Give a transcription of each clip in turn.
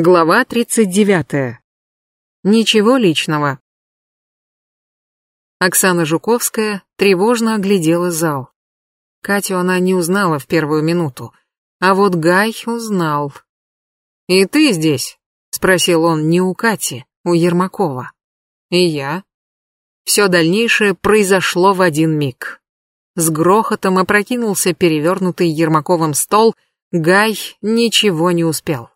Глава 39. Ничего личного. Оксана Жуковская тревожно оглядела зал. Катю она не узнала в первую минуту, а вот Гай узнал. «И ты здесь?» — спросил он не у Кати, у Ермакова. «И я?» Все дальнейшее произошло в один миг. С грохотом опрокинулся перевернутый Ермаковым стол, Гай ничего не успел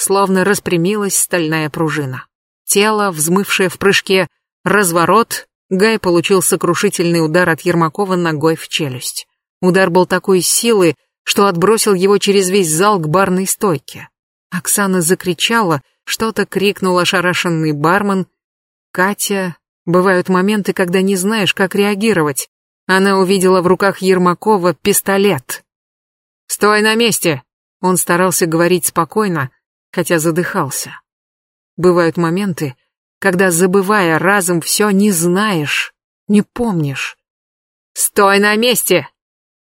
словно распрямилась стальная пружина. Тело, взмывшее в прыжке, разворот, Гай получил сокрушительный удар от Ермакова ногой в челюсть. Удар был такой силы, что отбросил его через весь зал к барной стойке. Оксана закричала, что-то крикнул ошарашенный бармен. Катя... Бывают моменты, когда не знаешь, как реагировать. Она увидела в руках Ермакова пистолет. «Стой на месте!» Он старался говорить спокойно, хотя задыхался. Бывают моменты, когда, забывая разом все, не знаешь, не помнишь. «Стой на месте!»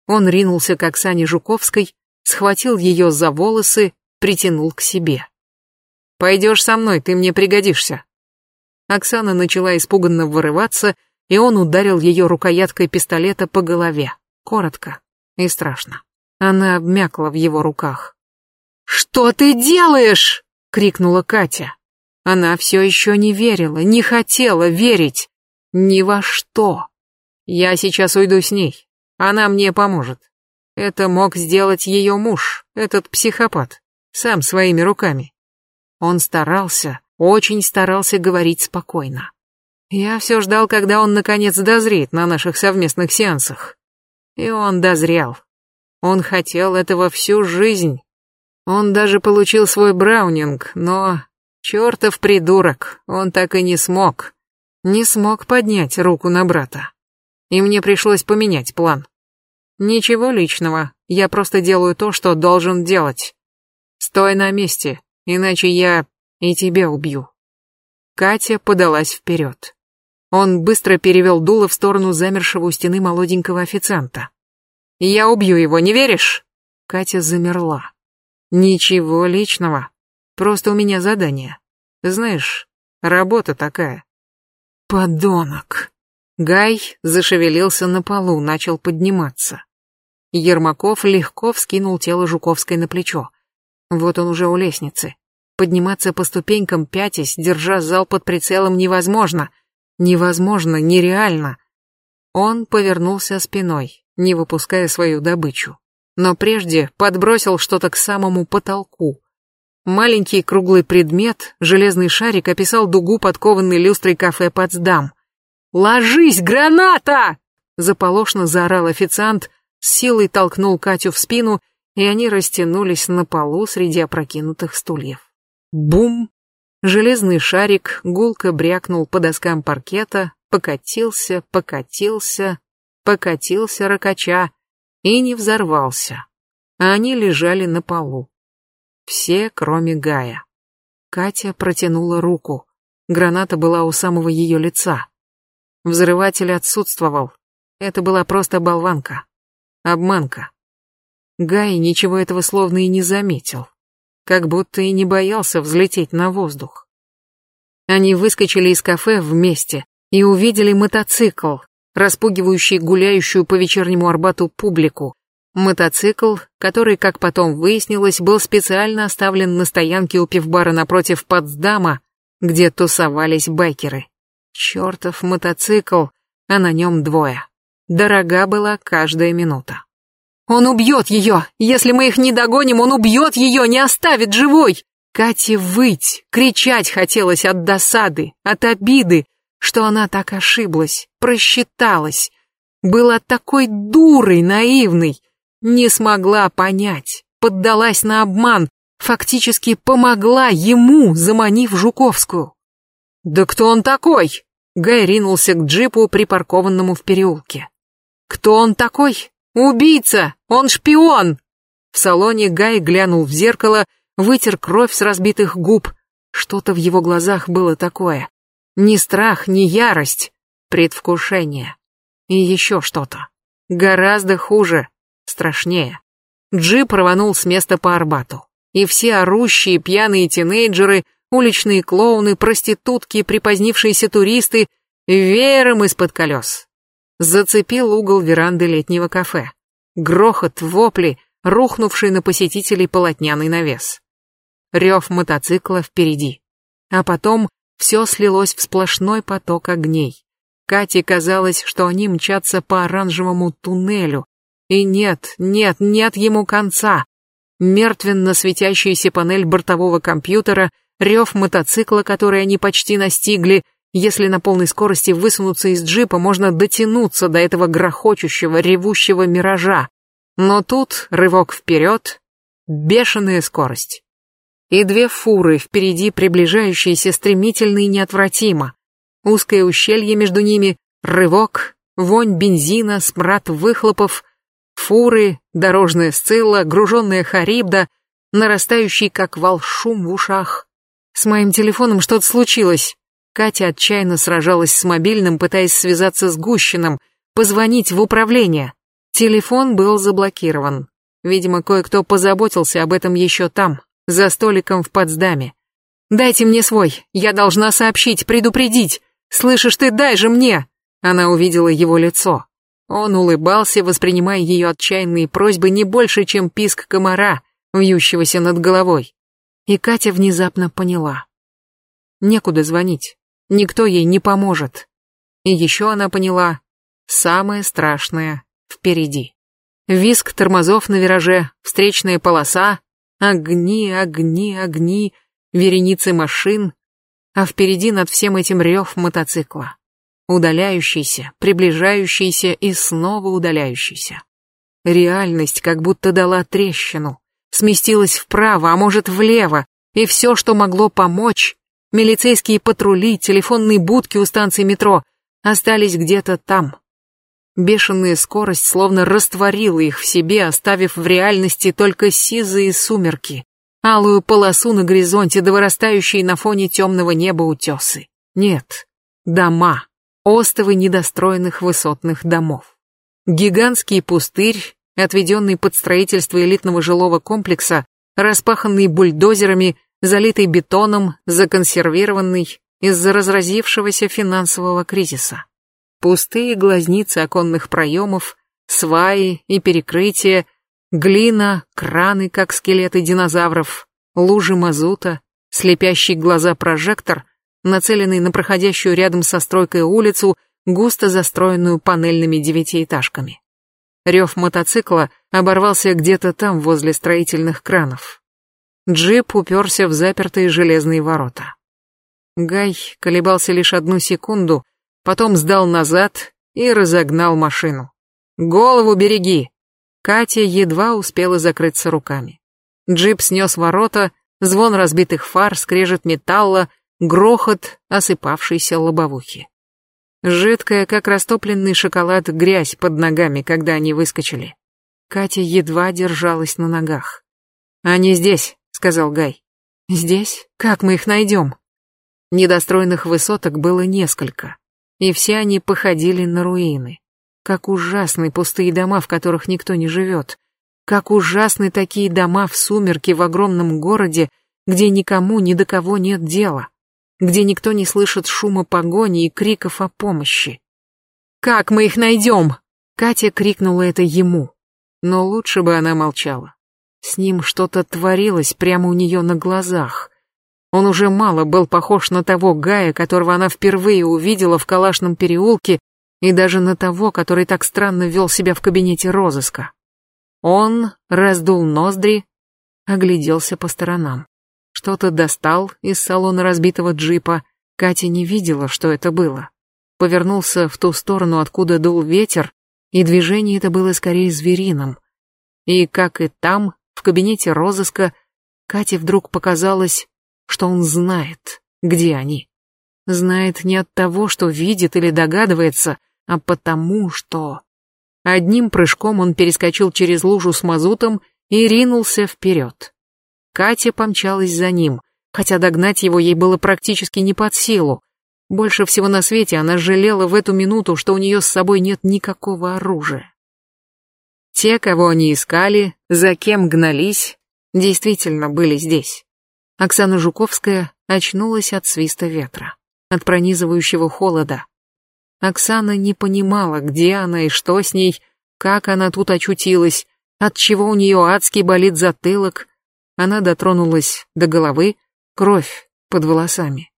Он ринулся к Оксане Жуковской, схватил ее за волосы, притянул к себе. «Пойдешь со мной, ты мне пригодишься». Оксана начала испуганно вырываться, и он ударил ее рукояткой пистолета по голове, коротко и страшно. Она обмякла в его руках. «Что ты делаешь?» — крикнула Катя. Она все еще не верила, не хотела верить. Ни во что. Я сейчас уйду с ней. Она мне поможет. Это мог сделать ее муж, этот психопат, сам своими руками. Он старался, очень старался говорить спокойно. Я все ждал, когда он наконец дозреет на наших совместных сеансах. И он дозрел. Он хотел этого всю жизнь. Он даже получил свой браунинг, но... Чертов придурок, он так и не смог. Не смог поднять руку на брата. И мне пришлось поменять план. Ничего личного, я просто делаю то, что должен делать. Стой на месте, иначе я и тебя убью. Катя подалась вперед. Он быстро перевел дуло в сторону замершего у стены молоденького официанта. «Я убью его, не веришь?» Катя замерла. Ничего личного. Просто у меня задание. Знаешь, работа такая. Подонок. Гай зашевелился на полу, начал подниматься. Ермаков легко вскинул тело Жуковской на плечо. Вот он уже у лестницы. Подниматься по ступенькам пятясь, держа зал под прицелом невозможно. Невозможно, нереально. Он повернулся спиной, не выпуская свою добычу но прежде подбросил что-то к самому потолку. Маленький круглый предмет, железный шарик, описал дугу подкованной люстрой кафе «Потсдам». «Ложись, граната!» Заполошно заорал официант, с силой толкнул Катю в спину, и они растянулись на полу среди опрокинутых стульев. Бум! Железный шарик гулко брякнул по доскам паркета, покатился, покатился, покатился ракача, и не взорвался. А они лежали на полу. Все, кроме Гая. Катя протянула руку. Граната была у самого ее лица. Взрыватель отсутствовал. Это была просто болванка. Обманка. Гай ничего этого словно и не заметил. Как будто и не боялся взлететь на воздух. Они выскочили из кафе вместе и увидели мотоцикл, распугивающий гуляющую по вечернему Арбату публику. Мотоцикл, который, как потом выяснилось, был специально оставлен на стоянке у пивбара напротив Потсдама, где тусовались байкеры. Чертов мотоцикл, а на нем двое. Дорога была каждая минута. «Он убьет ее! Если мы их не догоним, он убьет ее, не оставит живой!» Кате выть, кричать хотелось от досады, от обиды, что она так ошиблась, просчиталась, была такой дурой наивной, не смогла понять, поддалась на обман, фактически помогла ему, заманив Жуковскую. «Да кто он такой?» Гай ринулся к джипу, припаркованному в переулке. «Кто он такой? Убийца! Он шпион!» В салоне Гай глянул в зеркало, вытер кровь с разбитых губ. Что-то в его глазах было такое. Ни страх, ни ярость, предвкушение. И еще что-то. Гораздо хуже, страшнее. Джип рванул с места по Арбату. и все орущие пьяные тинейджеры, уличные клоуны, проститутки, припозднившиеся туристы веером из-под колес. Зацепил угол веранды летнего кафе. Грохот, вопли, рухнувший на посетителей полотняный навес. Рев мотоцикла впереди. А потом все слилось в сплошной поток огней. Кате казалось, что они мчатся по оранжевому туннелю. И нет, нет, нет ему конца. Мертвенно светящаяся панель бортового компьютера, рев мотоцикла, который они почти настигли, если на полной скорости высунуться из джипа, можно дотянуться до этого грохочущего, ревущего миража. Но тут рывок вперед, бешеная скорость. И две фуры впереди, приближающиеся стремительно и неотвратимо. Узкое ущелье между ними, рывок, вонь бензина, смрад выхлопов, фуры, дорожная сцилла, груженная харибда, нарастающий как вал шум в ушах. С моим телефоном что-то случилось. Катя отчаянно сражалась с мобильным, пытаясь связаться с Гущиным, позвонить в управление. Телефон был заблокирован. Видимо, кое-кто позаботился об этом еще там, за столиком в Потсдаме. «Дайте мне свой, я должна сообщить, предупредить. Слышишь ты, дай же мне!» Она увидела его лицо. Он улыбался, воспринимая ее отчаянные просьбы не больше, чем писк комара, вьющегося над головой. И Катя внезапно поняла. Некуда звонить. Никто ей не поможет. И еще она поняла, самое страшное впереди. Виск тормозов на вираже, встречная полоса, огни, огни, огни, вереницы машин, а впереди над всем этим рев мотоцикла. Удаляющийся, приближающийся и снова удаляющийся. Реальность как будто дала трещину, сместилась вправо, а может влево, и все, что могло помочь, Милицейские патрули, телефонные будки у станции метро остались где-то там. Бешеная скорость словно растворила их в себе, оставив в реальности только сизые сумерки, алую полосу на горизонте, да вырастающие на фоне темного неба утесы. Нет, дома, остовы недостроенных высотных домов. Гигантский пустырь, отведенный под строительство элитного жилого комплекса, распаханный бульдозерами, залитый бетоном, законсервированный из-за разразившегося финансового кризиса. Пустые глазницы оконных проемов, сваи и перекрытия, глина, краны, как скелеты динозавров, лужи мазута, слепящий глаза прожектор, нацеленный на проходящую рядом со стройкой улицу, густо застроенную панельными девятиэтажками. Рев мотоцикла оборвался где-то там, возле строительных кранов. Джип уперся в запертые железные ворота. Гай колебался лишь одну секунду, потом сдал назад и разогнал машину. «Голову береги!» Катя едва успела закрыться руками. Джип снес ворота, звон разбитых фар, скрежет металла, грохот осыпавшейся лобовухи. Жидкая, как растопленный шоколад, грязь под ногами, когда они выскочили. Катя едва держалась на ногах. «Они здесь», сказал Гай. Здесь? Как мы их найдем? Недостроенных высоток было несколько, и все они походили на руины. Как ужасны пустые дома, в которых никто не живет. Как ужасны такие дома в сумерки в огромном городе, где никому ни до кого нет дела, где никто не слышит шума погони и криков о помощи. «Как мы их найдем?» Катя крикнула это ему, но лучше бы она молчала. С ним что-то творилось прямо у нее на глазах. Он уже мало был похож на того Гая, которого она впервые увидела в Калашном переулке, и даже на того, который так странно вел себя в кабинете розыска. Он раздул ноздри, огляделся по сторонам. Что-то достал из салона разбитого джипа. Катя не видела, что это было. Повернулся в ту сторону, откуда дул ветер, и движение это было скорее звериным. И, как и там, в кабинете розыска, Кате вдруг показалось, что он знает, где они. Знает не от того, что видит или догадывается, а потому что... Одним прыжком он перескочил через лужу с мазутом и ринулся вперед. Катя помчалась за ним, хотя догнать его ей было практически не под силу. Больше всего на свете она жалела в эту минуту, что у нее с собой нет никакого оружия. Те, кого они искали, за кем гнались, действительно были здесь. Оксана Жуковская очнулась от свиста ветра, от пронизывающего холода. Оксана не понимала, где она и что с ней, как она тут очутилась, от чего у нее адский болит затылок. Она дотронулась до головы, кровь под волосами.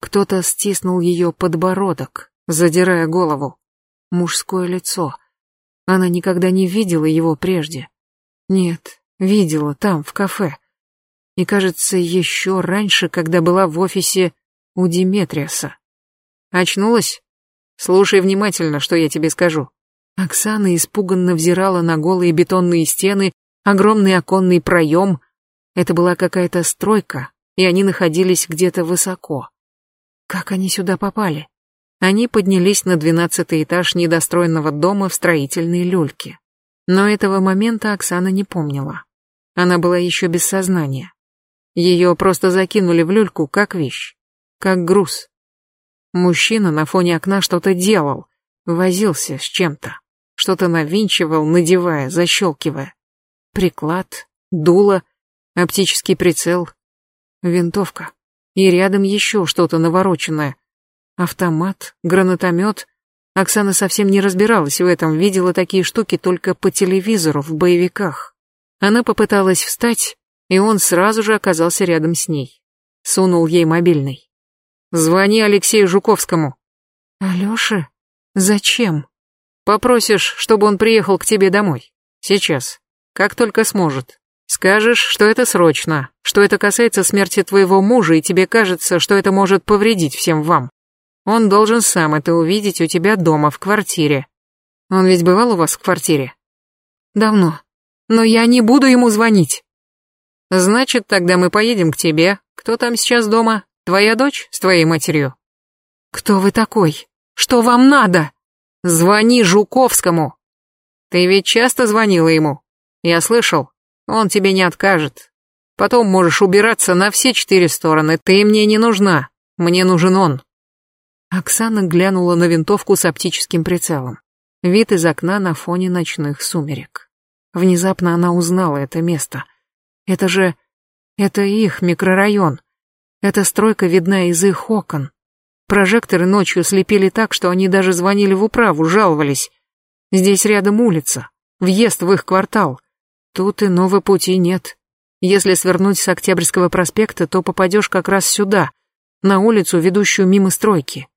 Кто-то стиснул ее подбородок, задирая голову. Мужское лицо. Она никогда не видела его прежде. Нет, видела там, в кафе. И, кажется, еще раньше, когда была в офисе у Диметриаса. Очнулась? Слушай внимательно, что я тебе скажу. Оксана испуганно взирала на голые бетонные стены, огромный оконный проем. Это была какая-то стройка, и они находились где-то высоко. Как они сюда попали? Они поднялись на двенадцатый этаж недостроенного дома в строительной люльке. Но этого момента Оксана не помнила. Она была еще без сознания. Ее просто закинули в люльку как вещь, как груз. Мужчина на фоне окна что-то делал, возился с чем-то. Что-то навинчивал, надевая, защелкивая. Приклад, дуло, оптический прицел, винтовка. И рядом еще что-то навороченное. Автомат, гранатомет. Оксана совсем не разбиралась в этом, видела такие штуки только по телевизору, в боевиках. Она попыталась встать, и он сразу же оказался рядом с ней. Сунул ей мобильный. «Звони Алексею Жуковскому». «Алёша? Зачем?» Попросишь, чтобы он приехал к тебе домой. Сейчас. Как только сможет. Скажешь, что это срочно, что это касается смерти твоего мужа, и тебе кажется, что это может повредить всем вам. Он должен сам это увидеть у тебя дома, в квартире. Он ведь бывал у вас в квартире? Давно. Но я не буду ему звонить. Значит, тогда мы поедем к тебе. Кто там сейчас дома? Твоя дочь с твоей матерью? Кто вы такой? Что вам надо? Звони Жуковскому. Ты ведь часто звонила ему. Я слышал, он тебе не откажет. Потом можешь убираться на все четыре стороны. Ты мне не нужна. Мне нужен он. Оксана глянула на винтовку с оптическим прицелом. Вид из окна на фоне ночных сумерек. Внезапно она узнала это место. Это же... Это их микрорайон. Эта стройка видна из их окон. Прожекторы ночью слепили так, что они даже звонили в управу, жаловались. Здесь рядом улица, въезд в их квартал. Тут иного пути нет. Если свернуть с Октябрьского проспекта, то попадешь как раз сюда, на улицу, ведущую мимо стройки.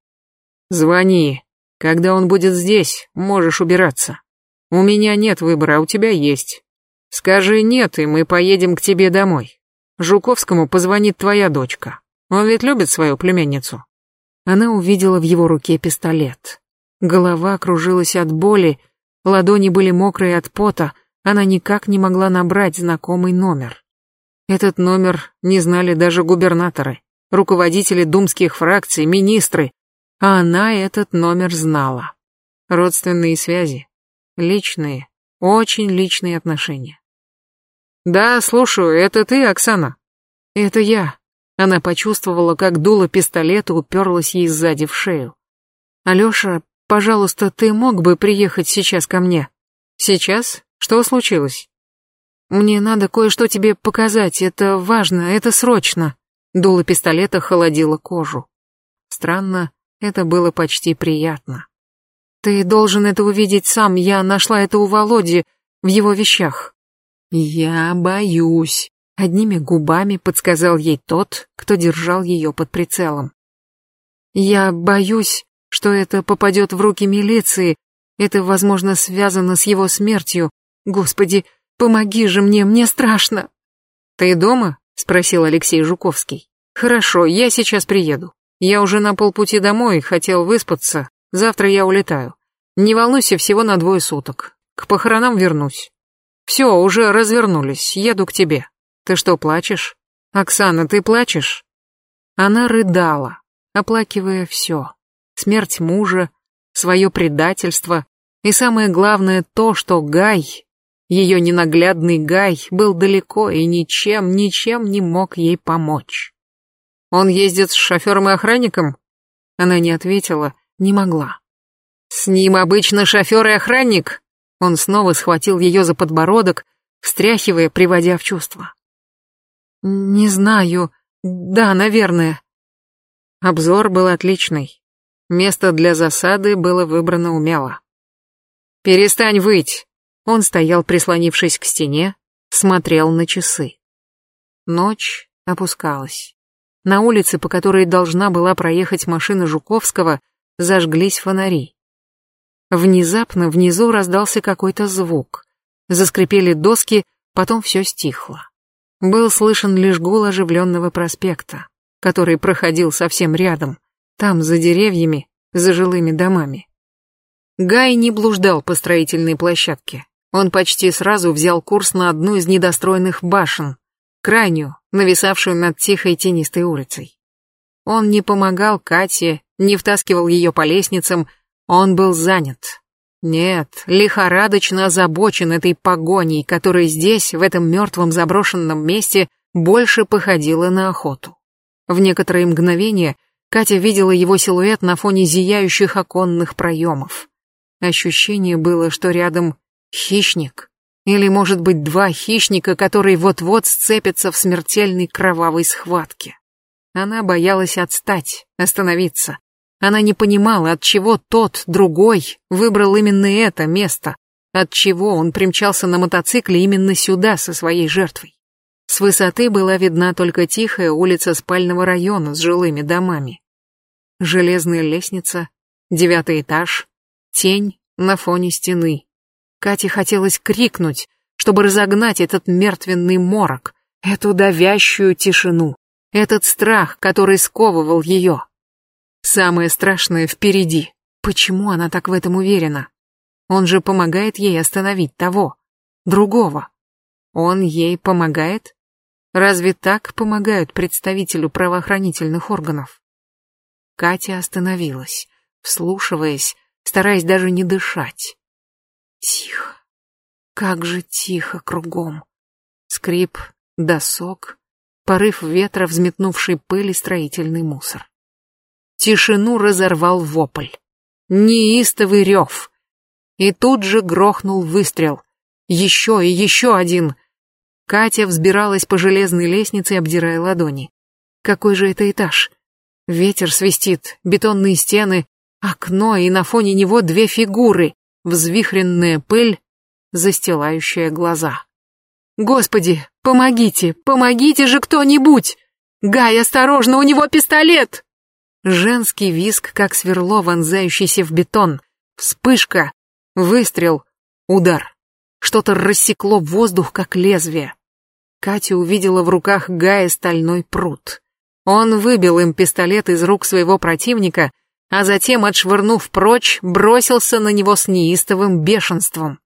Звони. Когда он будет здесь, можешь убираться. У меня нет выбора, а у тебя есть. Скажи нет, и мы поедем к тебе домой. Жуковскому позвонит твоя дочка. Он ведь любит свою племянницу. Она увидела в его руке пистолет. Голова кружилась от боли, ладони были мокрые от пота, она никак не могла набрать знакомый номер. Этот номер не знали даже губернаторы, руководители думских фракций, министры, а она этот номер знала. Родственные связи, личные, очень личные отношения. «Да, слушаю, это ты, Оксана?» «Это я», она почувствовала, как дуло пистолета уперлось ей сзади в шею. «Алёша, пожалуйста, ты мог бы приехать сейчас ко мне?» «Сейчас? Что случилось?» «Мне надо кое-что тебе показать, это важно, это срочно». Дуло пистолета холодило кожу. Странно, это было почти приятно. «Ты должен это увидеть сам, я нашла это у Володи, в его вещах». «Я боюсь», Одними губами подсказал ей тот, кто держал ее под прицелом. «Я боюсь, что это попадет в руки милиции. Это, возможно, связано с его смертью. Господи, помоги же мне, мне страшно!» «Ты дома?» — спросил Алексей Жуковский. «Хорошо, я сейчас приеду. Я уже на полпути домой, хотел выспаться. Завтра я улетаю. Не волнуйся, всего на двое суток. К похоронам вернусь. Все, уже развернулись, еду к тебе». Ты что, плачешь? Оксана, ты плачешь? Она рыдала, оплакивая все. Смерть мужа, свое предательство и самое главное то, что Гай, ее ненаглядный Гай, был далеко и ничем, ничем не мог ей помочь. Он ездит с шофером и охранником? Она не ответила, не могла. С ним обычно шофер и охранник. Он снова схватил ее за подбородок, встряхивая, приводя в чувство. Не знаю. Да, наверное. Обзор был отличный. Место для засады было выбрано умело. «Перестань выть!» Он стоял, прислонившись к стене, смотрел на часы. Ночь опускалась. На улице, по которой должна была проехать машина Жуковского, зажглись фонари. Внезапно внизу раздался какой-то звук. Заскрипели доски, потом все стихло. Был слышен лишь гул оживленного проспекта, который проходил совсем рядом, там, за деревьями, за жилыми домами. Гай не блуждал по строительной площадке. Он почти сразу взял курс на одну из недостроенных башен, крайнюю, нависавшую над тихой тенистой улицей. Он не помогал Кате, не втаскивал ее по лестницам, он был занят. Нет, лихорадочно озабочен этой погоней, которая здесь, в этом мертвом заброшенном месте, больше походила на охоту. В некоторые мгновения Катя видела его силуэт на фоне зияющих оконных проемов. Ощущение было, что рядом хищник, или, может быть, два хищника, которые вот-вот сцепятся в смертельной кровавой схватке. Она боялась отстать, остановиться. Она не понимала, от чего тот, другой, выбрал именно это место, от чего он примчался на мотоцикле именно сюда со своей жертвой. С высоты была видна только тихая улица спального района с жилыми домами. Железная лестница, девятый этаж, тень на фоне стены. Кате хотелось крикнуть, чтобы разогнать этот мертвенный морок, эту давящую тишину, этот страх, который сковывал ее. Самое страшное впереди. Почему она так в этом уверена? Он же помогает ей остановить того, другого. Он ей помогает? Разве так помогают представителю правоохранительных органов? Катя остановилась, вслушиваясь, стараясь даже не дышать. Тихо. Как же тихо кругом. Скрип, досок, порыв ветра, взметнувший пыль и строительный мусор. Тишину разорвал вопль. Неистовый рев. И тут же грохнул выстрел. Еще и еще один. Катя взбиралась по железной лестнице, обдирая ладони. Какой же это этаж? Ветер свистит, бетонные стены, окно, и на фоне него две фигуры взвихренная пыль, застилающая глаза. «Господи, помогите, помогите же кто-нибудь! Гай, осторожно, у него пистолет!» Женский виск, как сверло, вонзающийся в бетон. Вспышка, выстрел, удар. Что-то рассекло воздух, как лезвие. Катя увидела в руках Гая стальной пруд. Он выбил им пистолет из рук своего противника а затем, отшвырнув прочь, бросился на него с неистовым бешенством.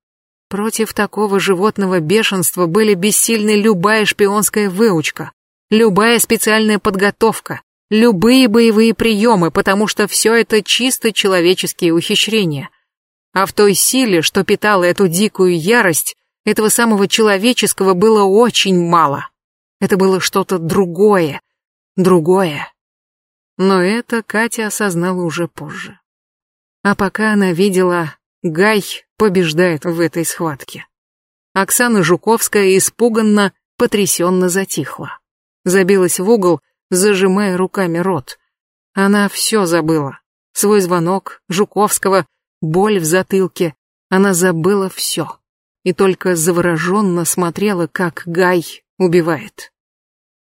Против такого животного бешенства были бессильны любая шпионская выучка, любая специальная подготовка, любые боевые приемы, потому что все это чисто человеческие ухищрения. А в той силе, что питала эту дикую ярость, этого самого человеческого было очень мало. Это было что-то другое, другое, но это Катя осознала уже позже. А пока она видела, Гай побеждает в этой схватке. Оксана Жуковская испуганно, потрясенно затихла. Забилась в угол, зажимая руками рот. Она все забыла. Свой звонок, Жуковского, боль в затылке. Она забыла все. И только завороженно смотрела, как Гай убивает.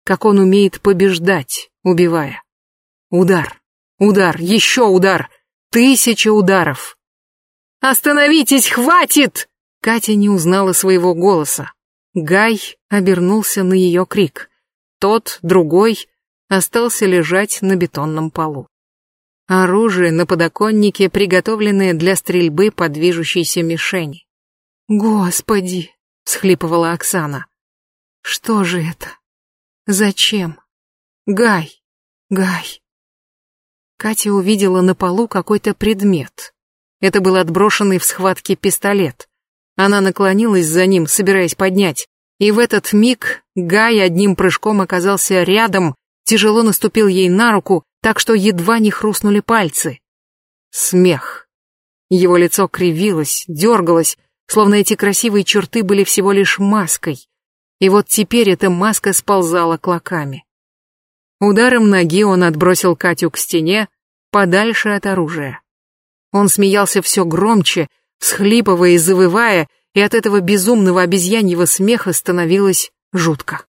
Как он умеет побеждать, убивая. Удар, удар, еще удар, тысяча ударов. «Остановитесь, хватит!» Катя не узнала своего голоса. Гай обернулся на ее крик. Тот, другой, остался лежать на бетонном полу. Оружие на подоконнике, приготовленное для стрельбы по движущейся мишени. «Господи!» — схлипывала Оксана. «Что же это? Зачем? Гай! Гай!» Катя увидела на полу какой-то предмет. Это был отброшенный в схватке пистолет. Она наклонилась за ним, собираясь поднять, и в этот миг Гай одним прыжком оказался рядом, тяжело наступил ей на руку, так что едва не хрустнули пальцы. Смех. Его лицо кривилось, дергалось, словно эти красивые черты были всего лишь маской. И вот теперь эта маска сползала клоками. Ударом ноги он отбросил Катю к стене, подальше от оружия. Он смеялся все громче, всхлипывая и завывая, и от этого безумного обезьяньего смеха становилось жутко.